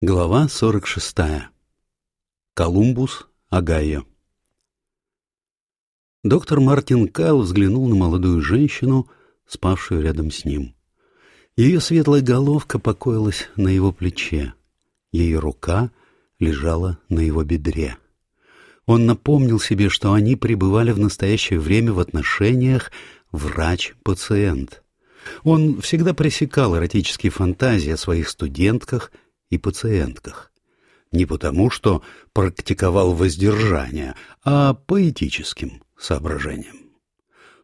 Глава 46. Колумбус, Огайо. Доктор Мартин Кайл взглянул на молодую женщину, спавшую рядом с ним. Ее светлая головка покоилась на его плече. Ее рука лежала на его бедре. Он напомнил себе, что они пребывали в настоящее время в отношениях врач-пациент. Он всегда пресекал эротические фантазии о своих студентках – и пациентках. Не потому, что практиковал воздержание, а по этическим соображениям.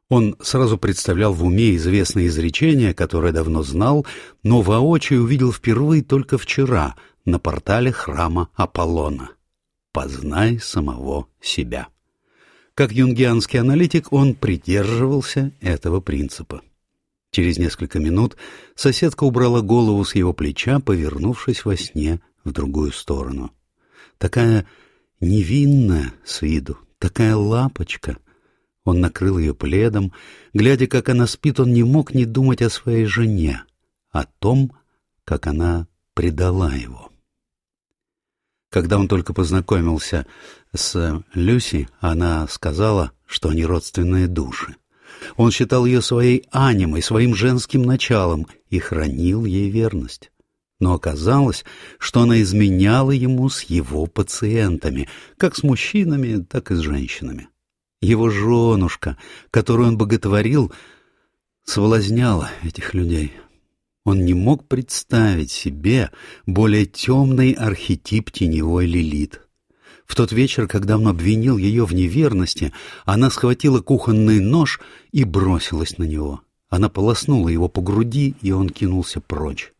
Он сразу представлял в уме известное изречение, которое давно знал, но воочию увидел впервые только вчера на портале храма Аполлона. «Познай самого себя». Как юнгианский аналитик, он придерживался этого принципа. Через несколько минут соседка убрала голову с его плеча, повернувшись во сне в другую сторону. Такая невинная с виду, такая лапочка. Он накрыл ее пледом. Глядя, как она спит, он не мог не думать о своей жене, о том, как она предала его. Когда он только познакомился с Люси, она сказала, что они родственные души. Он считал ее своей анимой, своим женским началом и хранил ей верность. Но оказалось, что она изменяла ему с его пациентами, как с мужчинами, так и с женщинами. Его женушка, которую он боготворил, соблазняла этих людей. Он не мог представить себе более темный архетип теневой Лилит. В тот вечер, когда он обвинил ее в неверности, она схватила кухонный нож и бросилась на него. Она полоснула его по груди, и он кинулся прочь.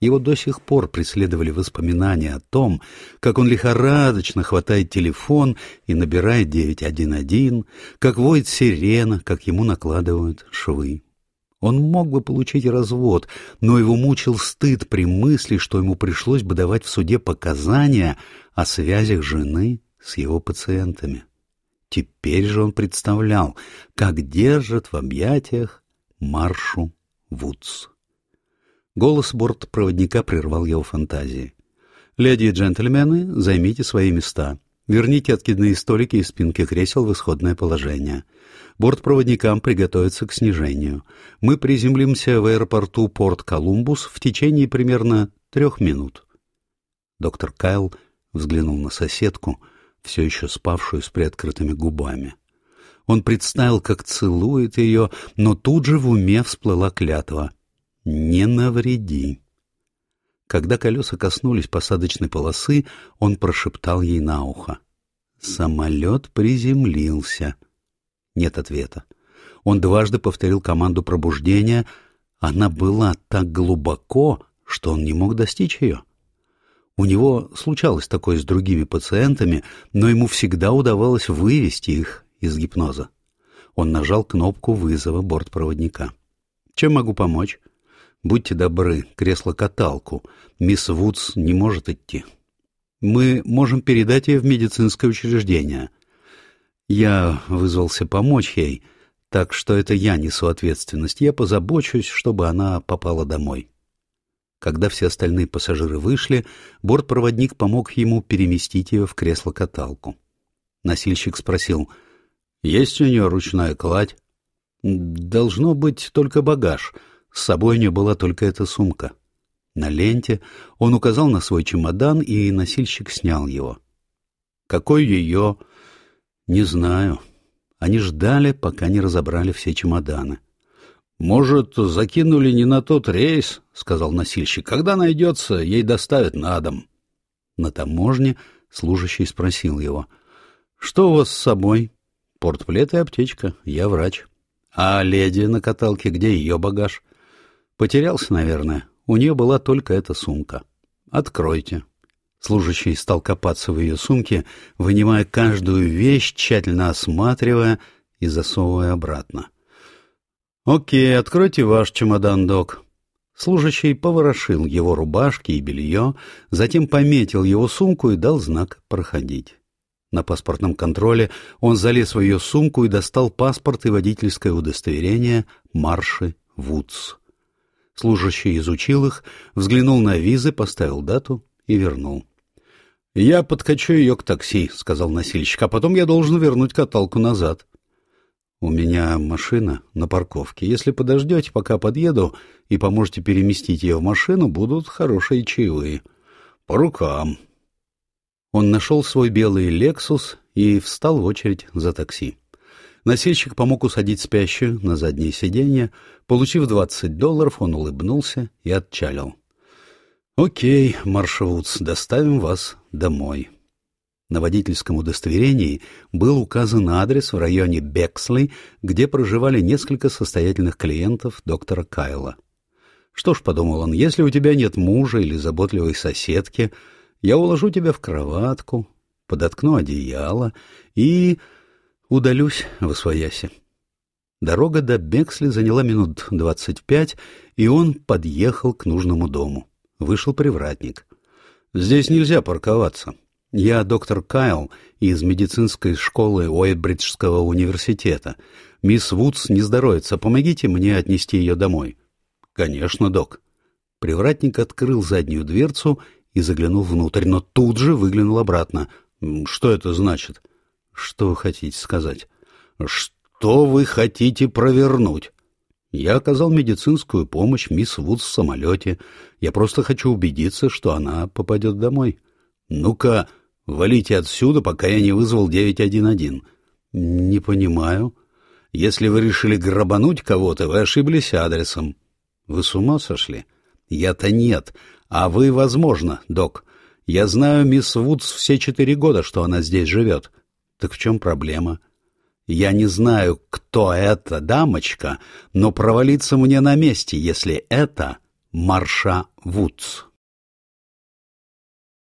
Его до сих пор преследовали воспоминания о том, как он лихорадочно хватает телефон и набирает 911, как воет сирена, как ему накладывают швы. Он мог бы получить развод, но его мучил стыд при мысли, что ему пришлось бы давать в суде показания о связях жены с его пациентами. Теперь же он представлял, как держит в объятиях Маршу Вудс. Голос бортпроводника прервал его фантазии. «Леди и джентльмены, займите свои места. Верните откидные столики и спинки кресел в исходное положение. Бортпроводникам приготовиться к снижению. Мы приземлимся в аэропорту Порт Колумбус в течение примерно трех минут. Доктор Кайл взглянул на соседку, все еще спавшую с приоткрытыми губами. Он представил, как целует ее, но тут же в уме всплыла клятва «Не навреди». Когда колеса коснулись посадочной полосы, он прошептал ей на ухо. Самолет приземлился. Нет ответа. Он дважды повторил команду пробуждения. Она была так глубоко, что он не мог достичь ее. У него случалось такое с другими пациентами, но ему всегда удавалось вывести их из гипноза. Он нажал кнопку вызова бортпроводника. «Чем могу помочь?» Будьте добры, кресло-каталку. Мисс Вудс не может идти. Мы можем передать ее в медицинское учреждение. Я вызвался помочь ей, так что это я несу ответственность. Я позабочусь, чтобы она попала домой. Когда все остальные пассажиры вышли, бортпроводник помог ему переместить ее в кресло-каталку. Носильщик спросил, «Есть у нее ручная кладь?» «Должно быть только багаж», с собой у нее была только эта сумка. На ленте он указал на свой чемодан, и носильщик снял его. Какой ее? Не знаю. Они ждали, пока не разобрали все чемоданы. «Может, закинули не на тот рейс?» — сказал носильщик. «Когда найдется, ей доставят на дом». На таможне служащий спросил его. «Что у вас с собой?» «Портплет и аптечка. Я врач». «А леди на каталке, где ее багаж?» Потерялся, наверное. У нее была только эта сумка. Откройте. Служащий стал копаться в ее сумке, вынимая каждую вещь, тщательно осматривая и засовывая обратно. «Окей, откройте ваш чемодан, док». Служащий поворошил его рубашки и белье, затем пометил его сумку и дал знак «Проходить». На паспортном контроле он залез в ее сумку и достал паспорт и водительское удостоверение Марши Вудс. Служащий изучил их, взглянул на визы, поставил дату и вернул. «Я подкачу ее к такси», — сказал носильщик, — «а потом я должен вернуть каталку назад». «У меня машина на парковке. Если подождете, пока подъеду, и поможете переместить ее в машину, будут хорошие чаевые». «По рукам». Он нашел свой белый «Лексус» и встал в очередь за такси. Носильщик помог усадить спящую на заднее сиденье. Получив двадцать долларов, он улыбнулся и отчалил. «Окей, Маршрутс, доставим вас домой». На водительском удостоверении был указан адрес в районе Бексли, где проживали несколько состоятельных клиентов доктора Кайла. «Что ж», — подумал он, — «если у тебя нет мужа или заботливой соседки, я уложу тебя в кроватку, подоткну одеяло и удалюсь в освояси». Дорога до Бексли заняла минут двадцать пять, и он подъехал к нужному дому. Вышел привратник. «Здесь нельзя парковаться. Я доктор Кайл из медицинской школы Уэйтбриджского университета. Мисс Вудс не здоровится. Помогите мне отнести ее домой». «Конечно, док». Привратник открыл заднюю дверцу и заглянул внутрь, но тут же выглянул обратно. «Что это значит?» «Что вы хотите сказать?» «Что вы хотите провернуть?» Я оказал медицинскую помощь мисс Вудс в самолете. Я просто хочу убедиться, что она попадет домой. Ну-ка, валите отсюда, пока я не вызвал 911. Не понимаю. Если вы решили грабануть кого-то, вы ошиблись адресом. Вы с ума сошли? Я-то нет. А вы, возможно, док. Я знаю мисс Вудс все четыре года, что она здесь живет. Так в чем проблема? — я не знаю, кто эта дамочка, но провалиться мне на месте, если это Марша Вудс.